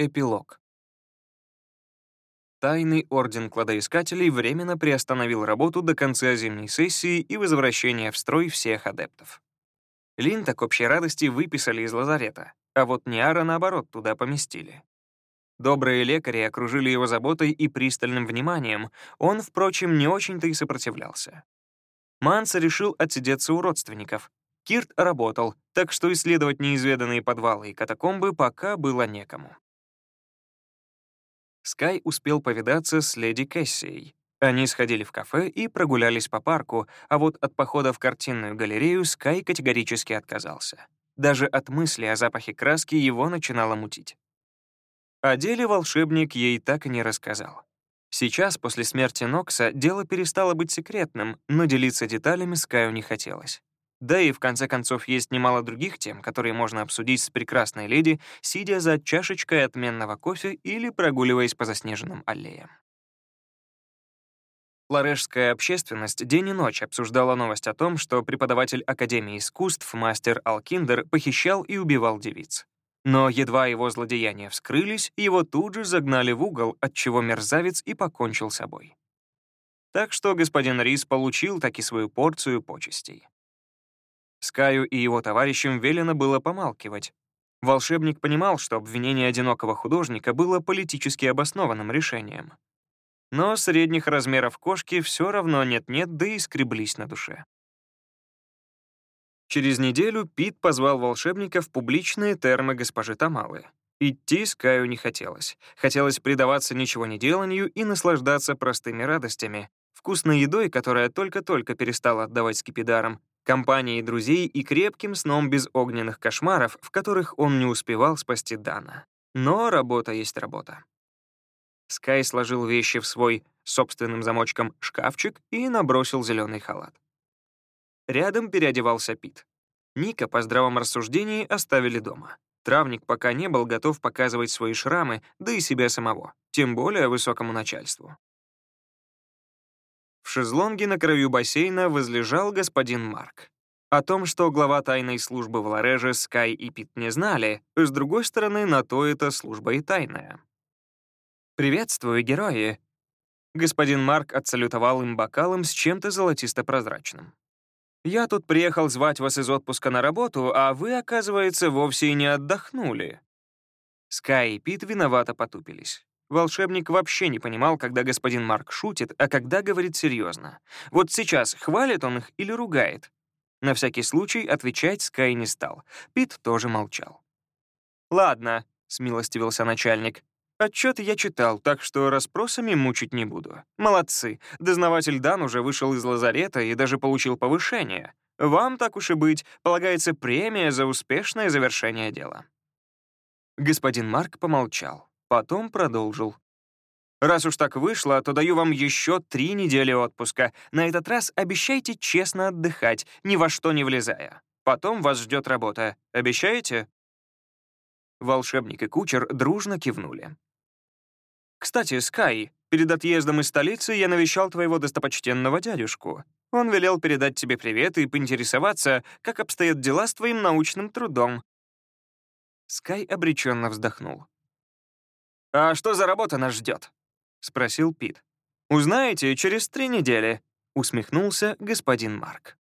Эпилог. Тайный орден кладоискателей временно приостановил работу до конца зимней сессии и возвращения в строй всех адептов. Линта к общей радости выписали из лазарета, а вот Ниара, наоборот, туда поместили. Добрые лекари окружили его заботой и пристальным вниманием, он, впрочем, не очень-то и сопротивлялся. Манса решил отсидеться у родственников. Кирт работал, так что исследовать неизведанные подвалы и катакомбы пока было некому. Скай успел повидаться с леди Кэссией. Они сходили в кафе и прогулялись по парку, а вот от похода в картинную галерею Скай категорически отказался. Даже от мысли о запахе краски его начинало мутить. О деле волшебник ей так и не рассказал. Сейчас, после смерти Нокса, дело перестало быть секретным, но делиться деталями Скаю не хотелось. Да и в конце концов есть немало других тем, которые можно обсудить с прекрасной леди, сидя за чашечкой отменного кофе или прогуливаясь по заснеженным аллеям. Ларешская общественность день и ночь обсуждала новость о том, что преподаватель Академии искусств мастер Алкиндер похищал и убивал девиц. Но едва его злодеяния вскрылись, его тут же загнали в угол, отчего мерзавец и покончил собой. Так что господин Рис получил таки свою порцию почестей. Скаю и его товарищам велено было помалкивать. Волшебник понимал, что обвинение одинокого художника было политически обоснованным решением. Но средних размеров кошки все равно нет-нет, да и скреблись на душе. Через неделю Пит позвал волшебника в публичные термы госпожи Тамалы. Идти Скаю не хотелось. Хотелось предаваться ничего не деланию и наслаждаться простыми радостями, вкусной едой, которая только-только перестала отдавать скипидарам, компанией друзей и крепким сном без огненных кошмаров, в которых он не успевал спасти Дана. Но работа есть работа. Скай сложил вещи в свой собственным замочком шкафчик и набросил зеленый халат. Рядом переодевался Пит. Ника по здравом рассуждении оставили дома. Травник пока не был готов показывать свои шрамы, да и себя самого, тем более высокому начальству. Шезлонге на краю бассейна возлежал господин Марк. О том, что глава тайной службы в Лареже Скай и Пит не знали, с другой стороны, на то это служба и тайная. «Приветствую, герои!» Господин Марк отсалютовал им бокалом с чем-то золотисто-прозрачным. «Я тут приехал звать вас из отпуска на работу, а вы, оказывается, вовсе и не отдохнули». Скай и Пит виновато потупились. Волшебник вообще не понимал, когда господин Марк шутит, а когда говорит серьезно. Вот сейчас хвалит он их или ругает. На всякий случай отвечать Скай не стал. Пит тоже молчал. «Ладно», — смилостивился начальник. «Отчет я читал, так что расспросами мучить не буду. Молодцы. Дознаватель Дан уже вышел из лазарета и даже получил повышение. Вам, так уж и быть, полагается премия за успешное завершение дела». Господин Марк помолчал. Потом продолжил. «Раз уж так вышло, то даю вам еще три недели отпуска. На этот раз обещайте честно отдыхать, ни во что не влезая. Потом вас ждет работа. Обещаете?» Волшебник и кучер дружно кивнули. «Кстати, Скай, перед отъездом из столицы я навещал твоего достопочтенного дядюшку. Он велел передать тебе привет и поинтересоваться, как обстоят дела с твоим научным трудом». Скай обреченно вздохнул. «А что за работа нас ждет?» — спросил Пит. «Узнаете через три недели», — усмехнулся господин Марк.